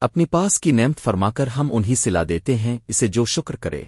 اپنی پاس کی نعمت فرما کر ہم انہیں سلا دیتے ہیں، اسے جو شکر کرے۔